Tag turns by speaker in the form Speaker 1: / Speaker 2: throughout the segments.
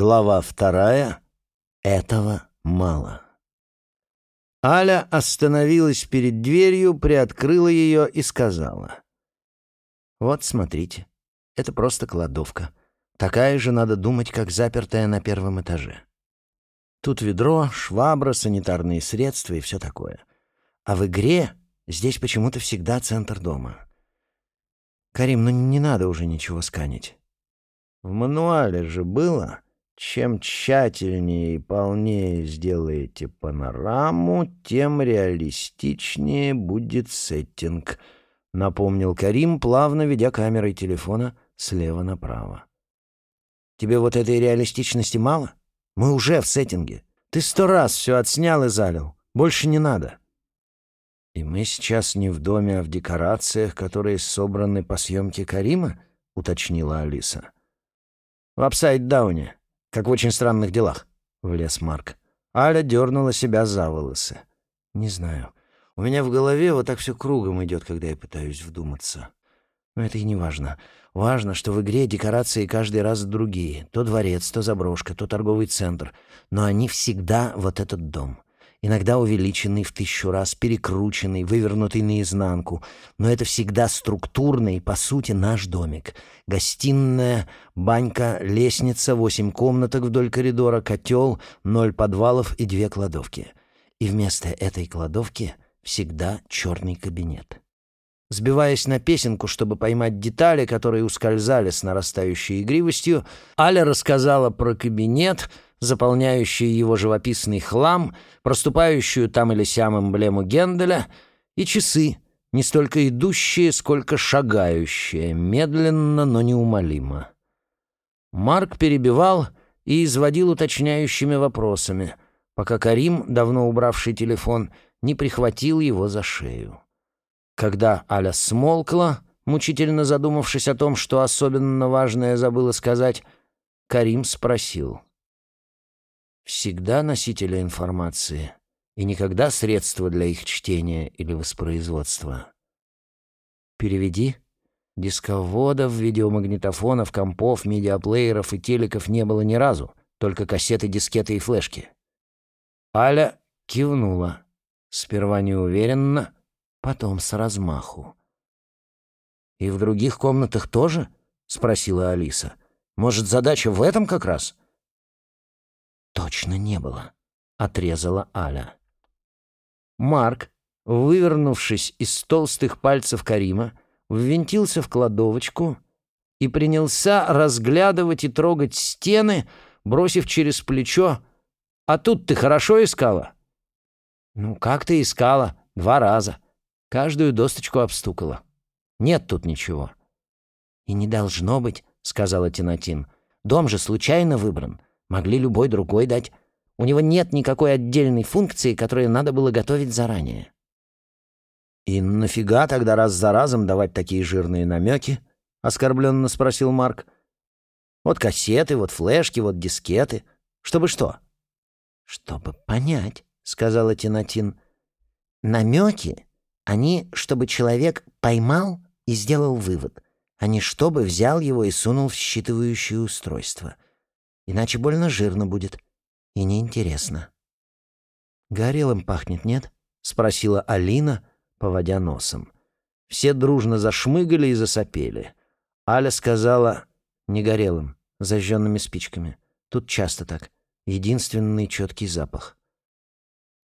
Speaker 1: Глава вторая. Этого мало. Аля остановилась перед дверью, приоткрыла ее и сказала. «Вот, смотрите, это просто кладовка. Такая же, надо думать, как запертая на первом этаже. Тут ведро, швабра, санитарные средства и все такое. А в игре здесь почему-то всегда центр дома. Карим, ну не надо уже ничего сканить. В мануале же было...» Чем тщательнее и полнее сделаете панораму, тем реалистичнее будет сеттинг, напомнил Карим, плавно ведя камерой телефона слева направо. Тебе вот этой реалистичности мало? Мы уже в сеттинге. Ты сто раз все отснял и залил. Больше не надо. И мы сейчас не в доме, а в декорациях, которые собраны по съемке Карима, уточнила Алиса. В апсайд-дауне. Как в очень странных делах», — влез Марк. Аля дернула себя за волосы. «Не знаю. У меня в голове вот так все кругом идет, когда я пытаюсь вдуматься. Но это и не важно. Важно, что в игре декорации каждый раз другие. То дворец, то заброшка, то торговый центр. Но они всегда вот этот дом иногда увеличенный в тысячу раз, перекрученный, вывернутый наизнанку. Но это всегда структурный, по сути, наш домик. Гостиная, банька, лестница, восемь комнаток вдоль коридора, котел, ноль подвалов и две кладовки. И вместо этой кладовки всегда черный кабинет. Сбиваясь на песенку, чтобы поймать детали, которые ускользали с нарастающей игривостью, Аля рассказала про кабинет — заполняющие его живописный хлам, проступающую там или сям эмблему Генделя, и часы, не столько идущие, сколько шагающие, медленно, но неумолимо. Марк перебивал и изводил уточняющими вопросами, пока Карим, давно убравший телефон, не прихватил его за шею. Когда Аля смолкла, мучительно задумавшись о том, что особенно важное забыла сказать, Карим спросил — всегда носители информации и никогда средства для их чтения или воспроизводства. Переведи. Дисководов, видеомагнитофонов, компов, медиаплееров и телеков не было ни разу, только кассеты, дискеты и флешки. Аля кивнула. Сперва неуверенно, потом с размаху. «И в других комнатах тоже?» — спросила Алиса. «Может, задача в этом как раз?» Точно не было», — отрезала Аля. Марк, вывернувшись из толстых пальцев Карима, ввинтился в кладовочку и принялся разглядывать и трогать стены, бросив через плечо «А тут ты хорошо искала?» «Ну, как ты искала? Два раза. Каждую досточку обстукала. Нет тут ничего». «И не должно быть», — сказала Тинатин. «Дом же случайно выбран. Могли любой другой дать. У него нет никакой отдельной функции, которую надо было готовить заранее. «И нафига тогда раз за разом давать такие жирные намеки?» — оскорбленно спросил Марк. «Вот кассеты, вот флешки, вот дискеты. Чтобы что?» «Чтобы понять», — сказала Тинатин. «Намеки, они, чтобы человек поймал и сделал вывод, а не чтобы взял его и сунул в считывающее устройство». Иначе больно жирно будет. И неинтересно. «Горелым пахнет, нет?» — спросила Алина, поводя носом. Все дружно зашмыгали и засопели. Аля сказала «не горелым, зажженными спичками. Тут часто так. Единственный четкий запах».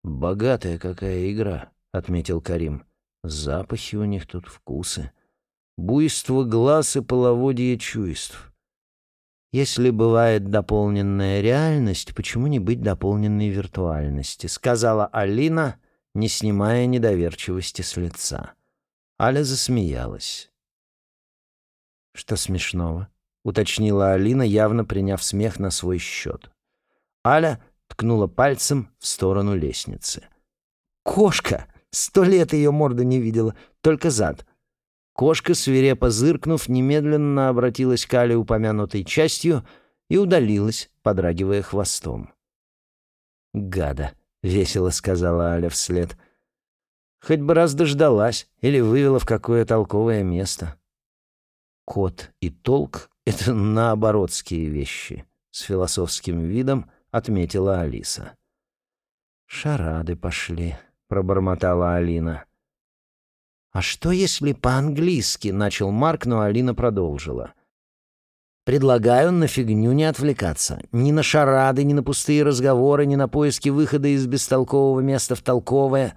Speaker 1: «Богатая какая игра», — отметил Карим. «Запахи у них тут, вкусы. Буйство глаз и половодье чувств. Если бывает дополненная реальность, почему не быть дополненной виртуальности? Сказала Алина, не снимая недоверчивости с лица. Аля засмеялась. Что смешного? Уточнила Алина, явно приняв смех на свой счет. Аля ткнула пальцем в сторону лестницы. «Кошка! Сто лет ее морды не видела, только зад. Кошка, свирепо зыркнув, немедленно обратилась к Але упомянутой частью и удалилась, подрагивая хвостом. «Гада!» — весело сказала Аля вслед. «Хоть бы раз дождалась или вывела в какое толковое место». Кот и толк — это наоборотские вещи, с философским видом отметила Алиса. «Шарады пошли», — пробормотала Алина. «А что, если по-английски?» — начал Марк, но Алина продолжила. «Предлагаю на фигню не отвлекаться. Ни на шарады, ни на пустые разговоры, ни на поиски выхода из бестолкового места в толковое.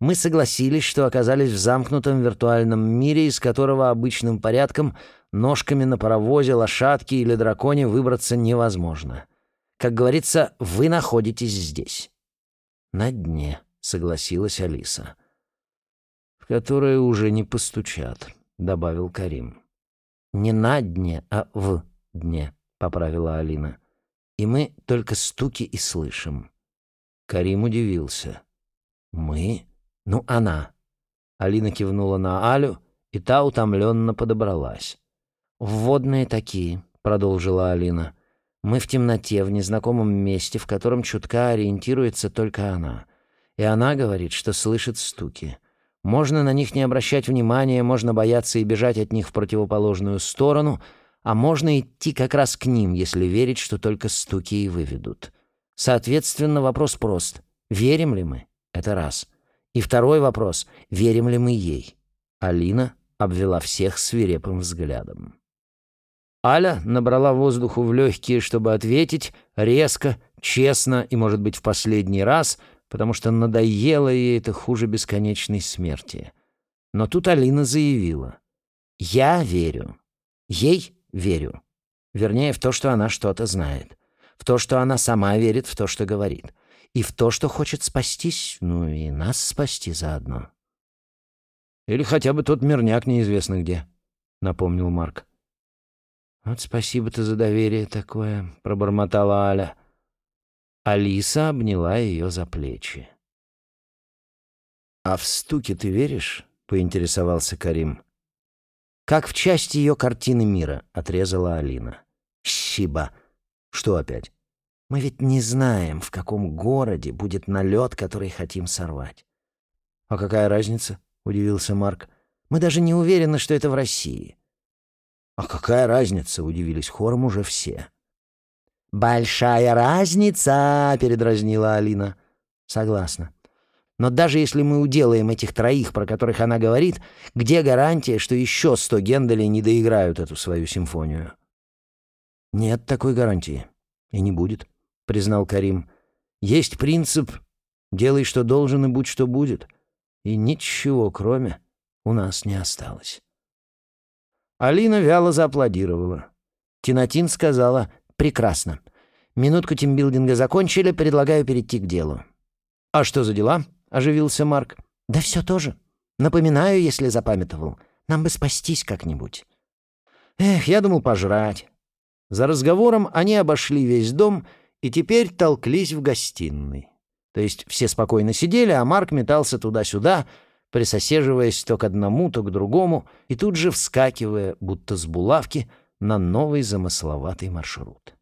Speaker 1: Мы согласились, что оказались в замкнутом виртуальном мире, из которого обычным порядком ножками на паровозе, лошадке или драконе выбраться невозможно. Как говорится, вы находитесь здесь». «На дне», — согласилась Алиса. «В которое уже не постучат», — добавил Карим. «Не на дне, а в дне», — поправила Алина. «И мы только стуки и слышим». Карим удивился. «Мы? Ну, она». Алина кивнула на Алю, и та утомленно подобралась. «Вводные такие», — продолжила Алина. «Мы в темноте, в незнакомом месте, в котором чутка ориентируется только она. И она говорит, что слышит стуки. Можно на них не обращать внимания, можно бояться и бежать от них в противоположную сторону, а можно идти как раз к ним, если верить, что только стуки и выведут. Соответственно, вопрос прост. Верим ли мы? Это раз. И второй вопрос. Верим ли мы ей? Алина обвела всех свирепым взглядом. Аля набрала воздуху в легкие, чтобы ответить, резко, честно и, может быть, в последний раз, потому что надоело ей это хуже бесконечной смерти. Но тут Алина заявила. «Я верю. Ей верю. Вернее, в то, что она что-то знает. В то, что она сама верит в то, что говорит. И в то, что хочет спастись, ну и нас спасти заодно». «Или хотя бы тот мирняк неизвестно где», — напомнил Марк. «Вот спасибо-то за доверие такое», — пробормотала Аля. Алиса обняла ее за плечи. «А в стуки ты веришь?» — поинтересовался Карим. «Как в части ее картины мира», — отрезала Алина. «Щиба! Что опять?» «Мы ведь не знаем, в каком городе будет налет, который хотим сорвать». «А какая разница?» — удивился Марк. «Мы даже не уверены, что это в России». «А какая разница?» — удивились хором уже все. «Большая разница!» — передразнила Алина. «Согласна. Но даже если мы уделаем этих троих, про которых она говорит, где гарантия, что еще сто Генделей не доиграют эту свою симфонию?» «Нет такой гарантии. И не будет», — признал Карим. «Есть принцип «делай, что должен, и будь, что будет». И ничего, кроме, у нас не осталось». Алина вяло зааплодировала. Тинатин сказала «Прекрасно. Минутку тимбилдинга закончили, предлагаю перейти к делу». «А что за дела?» — оживился Марк. «Да все тоже. Напоминаю, если запамятовал. Нам бы спастись как-нибудь». «Эх, я думал пожрать». За разговором они обошли весь дом и теперь толклись в гостиной. То есть все спокойно сидели, а Марк метался туда-сюда, присосеживаясь то к одному, то к другому, и тут же вскакивая, будто с булавки, на новый замысловатый маршрут.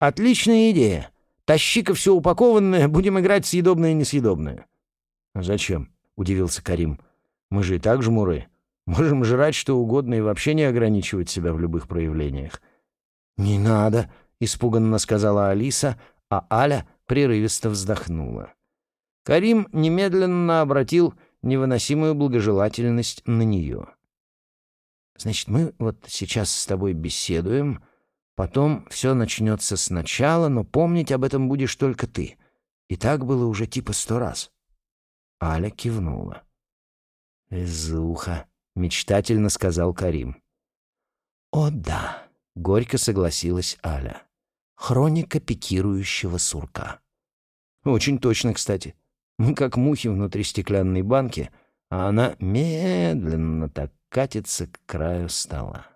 Speaker 1: «Отличная идея! Тащи-ка все упакованное, будем играть съедобное и несъедобное». «А «Зачем?» — удивился Карим. «Мы же и так жмуры. Можем жрать что угодно и вообще не ограничивать себя в любых проявлениях». «Не надо», — испуганно сказала Алиса, а Аля прерывисто вздохнула. Карим немедленно обратил невыносимую благожелательность на нее. Значит, мы вот сейчас с тобой беседуем, потом все начнется сначала, но помнить об этом будешь только ты. И так было уже типа сто раз. Аля кивнула. «Из уха», — мечтательно сказал Карим. «О да», — горько согласилась Аля. «Хроника пикирующего сурка». «Очень точно, кстати. Мы как мухи внутри стеклянной банки, а она медленно так катится к краю стола.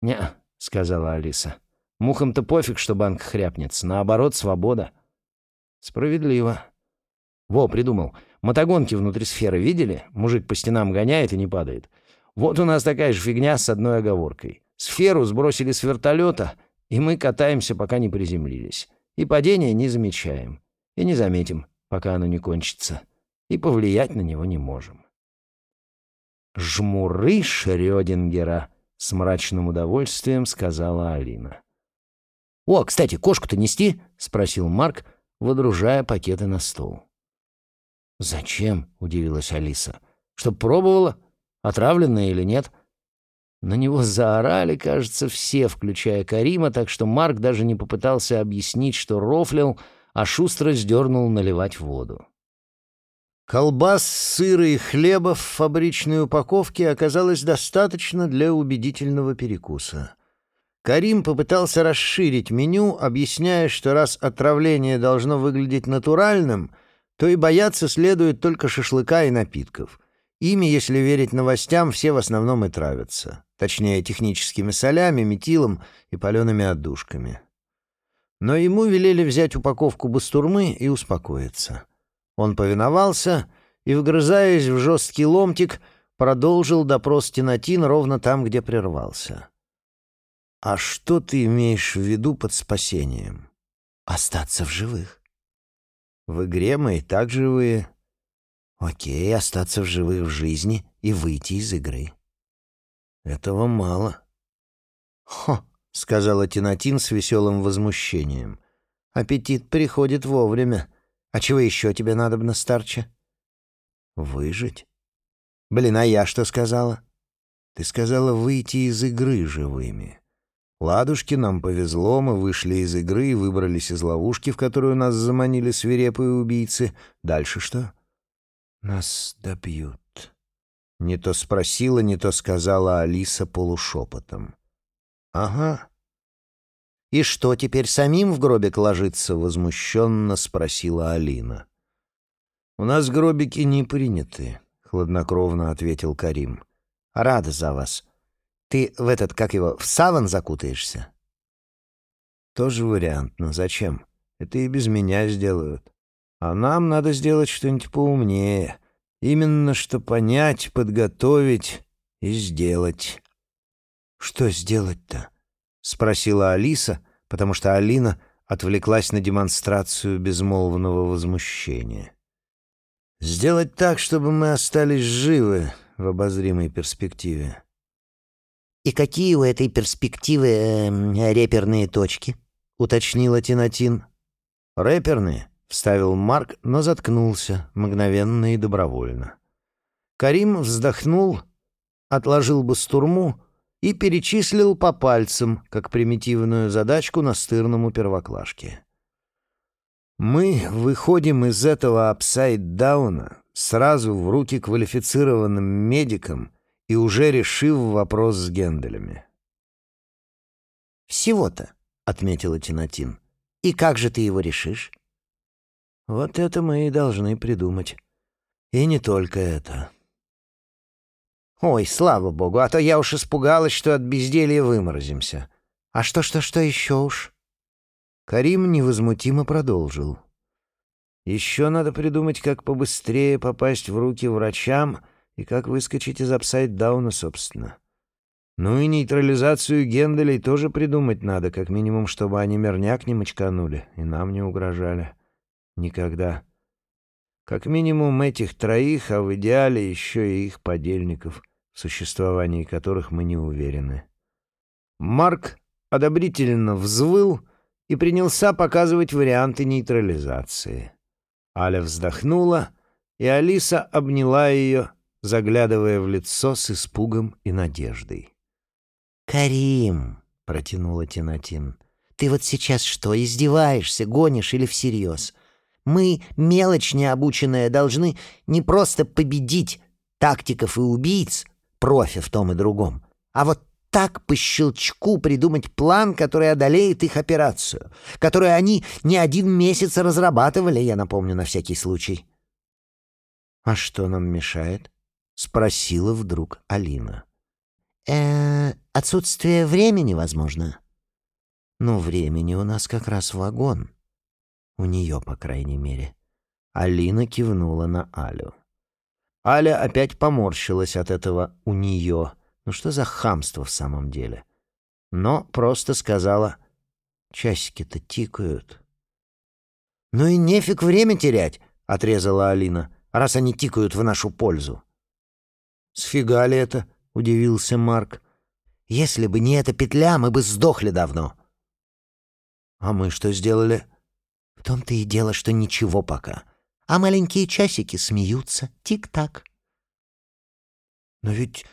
Speaker 1: «Не-а», сказала Алиса. «Мухам-то пофиг, что банк хряпнется. Наоборот, свобода». «Справедливо». «Во, придумал. Мотогонки внутри сферы видели? Мужик по стенам гоняет и не падает. Вот у нас такая же фигня с одной оговоркой. Сферу сбросили с вертолета, и мы катаемся, пока не приземлились. И падения не замечаем. И не заметим, пока оно не кончится, и повлиять на него не можем. «Жмуры Шрёдингера», — с мрачным удовольствием сказала Алина. «О, кстати, кошку-то нести?» — спросил Марк, водружая пакеты на стол. «Зачем?» — удивилась Алиса. «Чтоб пробовала, отравленная или нет?» На него заорали, кажется, все, включая Карима, так что Марк даже не попытался объяснить, что рофлил, а шустро сдернул наливать воду. Колбас, сыра и хлеба в фабричной упаковке оказалось достаточно для убедительного перекуса. Карим попытался расширить меню, объясняя, что раз отравление должно выглядеть натуральным, то и бояться следует только шашлыка и напитков. Ими, если верить новостям, все в основном и травятся. Точнее, техническими солями, метилом и палеными отдушками. Но ему велели взять упаковку бастурмы и успокоиться. Он повиновался и, вгрызаясь в жесткий ломтик, продолжил допрос Тинатин ровно там, где прервался. «А что ты имеешь в виду под спасением?» «Остаться в живых». «В игре мы и так живые». «Окей, остаться в живых в жизни и выйти из игры». «Этого мало». «Хо», — сказала Тинатин с веселым возмущением. «Аппетит приходит вовремя. А чего еще тебе надобно, старче?» «Выжить». «Блин, а я что сказала?» «Ты сказала выйти из игры живыми». Ладушки, нам повезло, мы вышли из игры и выбрались из ловушки, в которую нас заманили свирепые убийцы. Дальше что? Нас добьют. Не то спросила, не то сказала Алиса полушепотом. Ага. «И что, теперь самим в гробик ложиться?» — возмущенно спросила Алина. «У нас гробики не приняты», — хладнокровно ответил Карим. «Рада за вас. Ты в этот, как его, в саван закутаешься? Тоже вариант, но зачем? Это и без меня сделают. А нам надо сделать что-нибудь поумнее. Именно что понять, подготовить и сделать. Что сделать-то? Спросила Алиса, потому что Алина отвлеклась на демонстрацию безмолвного возмущения. Сделать так, чтобы мы остались живы в обозримой перспективе.
Speaker 2: «И какие у этой перспективы э, реперные точки?» — уточнила Тинатин.
Speaker 1: «Рэперные?» — вставил Марк, но заткнулся, мгновенно и добровольно. Карим вздохнул, отложил бастурму и перечислил по пальцам, как примитивную задачку настырному первоклашке. «Мы выходим из этого апсайд-дауна сразу в руки квалифицированным медикам и уже решив вопрос с Генделями.
Speaker 2: «Всего-то», — отметила Тинатин. «И как же ты его решишь?»
Speaker 1: «Вот это мы и должны придумать. И не только это».
Speaker 2: «Ой, слава богу, а то я уж испугалась, что от безделья выморозимся. А что-что-что еще уж?»
Speaker 1: Карим невозмутимо продолжил. «Еще надо придумать, как побыстрее попасть в руки врачам и как выскочить из апсайд-дауна, собственно. Ну и нейтрализацию Генделей тоже придумать надо, как минимум, чтобы они мерняк не мочканули и нам не угрожали. Никогда. Как минимум этих троих, а в идеале еще и их подельников, в существовании которых мы не уверены. Марк одобрительно взвыл и принялся показывать варианты нейтрализации. Аля вздохнула, и Алиса обняла ее, заглядывая в лицо с испугом и надеждой.
Speaker 2: «Карим!» — протянула Тинатин. «Ты вот сейчас что, издеваешься, гонишь или всерьез? Мы, мелочь необученная, должны не просто победить тактиков и убийц, профи в том и другом, а вот так по щелчку придумать план, который одолеет их операцию, которую они не один месяц разрабатывали, я напомню на всякий случай».
Speaker 1: «А что нам мешает?» — спросила вдруг Алина.
Speaker 2: э отсутствие времени, возможно».
Speaker 1: «Ну, времени у нас как раз вагон. У нее, по крайней мере». Алина кивнула на Алю. Аля опять поморщилась от этого «у нее». Ну что за хамство в самом деле? Но просто сказала «часики-то тикают». «Ну и нефиг время терять», — отрезала Алина, «раз они тикают в нашу пользу». «Сфига ли это?» — удивился Марк.
Speaker 2: «Если бы не эта петля, мы бы сдохли давно».
Speaker 1: А мы что сделали?
Speaker 2: В том-то и дело, что ничего пока. А маленькие часики смеются. Тик-так.
Speaker 1: Но ведь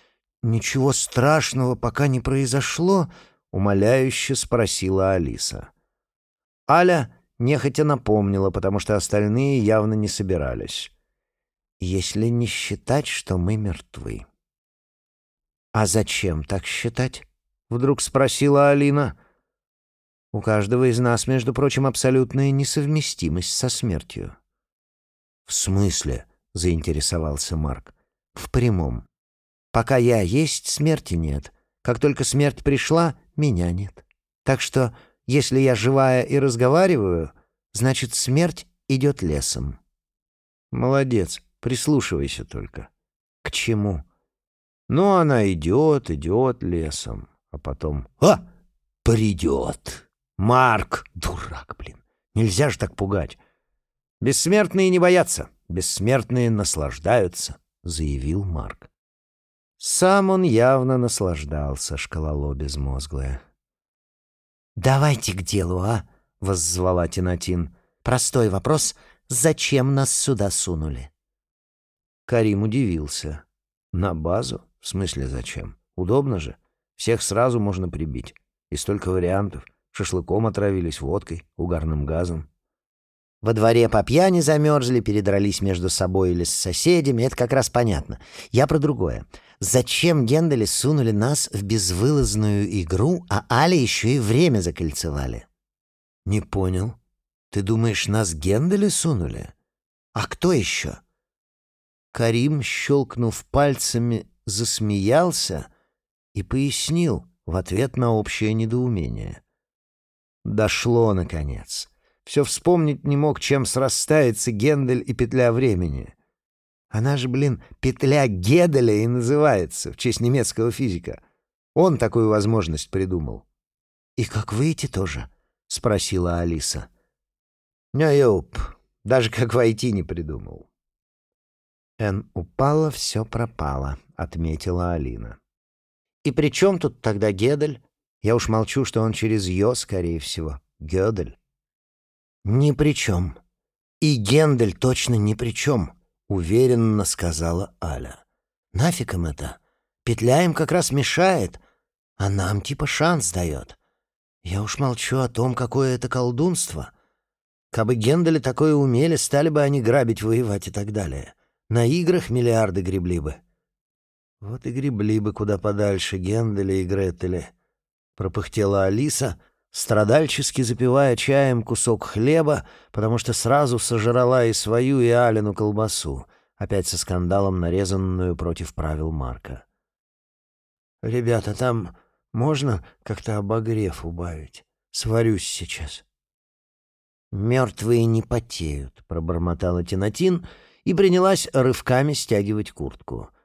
Speaker 1: ничего страшного пока не произошло, умоляюще спросила Алиса. Аля нехотя напомнила, потому что остальные явно не собирались. Если не считать, что мы мертвы. «А зачем так считать?» — вдруг спросила Алина. «У каждого из нас, между прочим, абсолютная несовместимость со смертью». «В смысле?» — заинтересовался Марк. «В прямом. Пока я есть, смерти нет. Как только смерть пришла, меня нет. Так что, если я живая и разговариваю, значит, смерть идет лесом». «Молодец, прислушивайся только». «К чему?» Ну, она идет, идет лесом, а потом... А! Придет! Марк! Дурак, блин! Нельзя же так пугать. Бессмертные не боятся, бессмертные наслаждаются, заявил Марк. Сам он явно наслаждался, шкалоло безмозглое.
Speaker 2: «Давайте к делу, а?» — воззвала Тинатин. «Простой вопрос. Зачем нас сюда сунули?»
Speaker 1: Карим удивился. «На базу? В смысле зачем? Удобно же. Всех сразу можно прибить. И столько вариантов. Шашлыком отравились, водкой, угарным газом.
Speaker 2: Во дворе по пьяни замерзли, передрались между собой или с соседями, это как раз понятно. Я про другое. Зачем Гендели сунули нас в безвылазную игру, а Али еще и время закольцевали?
Speaker 1: Не понял. Ты думаешь, нас Гендели сунули?
Speaker 2: А кто еще?
Speaker 1: Карим, щелкнув пальцами, засмеялся и пояснил в ответ на общее недоумение. Дошло, наконец. Все вспомнить не мог, чем срастается Гендель и петля времени. Она же, блин, петля Геделя и называется, в честь немецкого физика. Он такую возможность придумал.
Speaker 2: «И как выйти тоже?» — спросила Алиса.
Speaker 1: «Няюп, даже как войти не придумал». Эн упала, все пропало отметила Алина. «И при чем тут тогда Гедель? Я уж молчу, что он через «ё», скорее всего. Гёдель».
Speaker 2: «Ни при чем. И Гендель точно ни при чем», — уверенно сказала Аля. «Нафиг им это? Петля им как раз мешает, а нам типа шанс дает. Я уж молчу о том, какое это колдунство. Кабы Гендели такое умели, стали бы они грабить, воевать и так далее. На играх миллиарды гребли бы.
Speaker 1: Вот и гребли бы куда подальше Генделя и Гретеля. Пропыхтела Алиса, страдальчески запивая чаем кусок хлеба, потому что сразу сожрала и свою, и Алину колбасу, опять со скандалом нарезанную против правил Марка. «Ребята, там можно как-то обогрев убавить? Сварюсь сейчас».
Speaker 2: «Мертвые не потеют», — пробормотала Тинатин и принялась рывками стягивать куртку —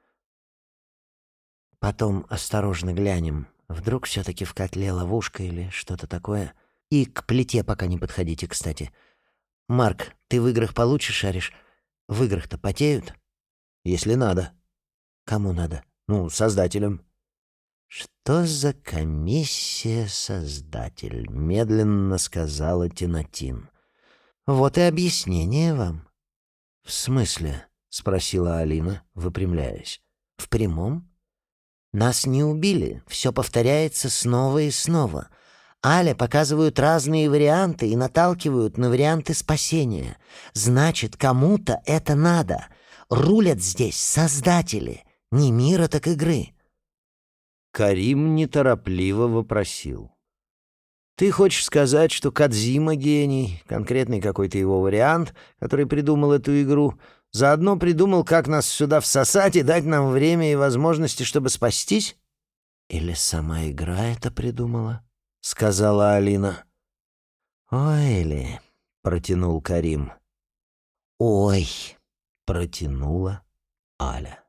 Speaker 2: Потом осторожно глянем. Вдруг все-таки в котле ловушка или что-то такое. И к плите пока не подходите, кстати. Марк, ты в играх получше шаришь? В играх-то потеют?
Speaker 1: Если надо.
Speaker 2: Кому надо?
Speaker 1: Ну, создателям.
Speaker 2: «Что за комиссия, создатель?» — медленно сказала Тинатин. «Вот и объяснение вам».
Speaker 1: «В смысле?» — спросила Алина, выпрямляясь.
Speaker 2: «В прямом. Нас не убили, все повторяется снова и снова. Аля показывают разные варианты и наталкивают на варианты спасения. Значит, кому-то это надо. Рулят здесь создатели, не мира, так игры.
Speaker 1: Карим неторопливо вопросил. «Ты хочешь сказать, что Кадзима гений, конкретный какой-то его вариант, который придумал эту игру, Заодно придумал, как нас сюда всосать и дать нам время и возможности, чтобы спастись?
Speaker 2: Или сама игра это придумала?
Speaker 1: Сказала Алина.
Speaker 2: Ой ли, протянул Карим. Ой, протянула Аля.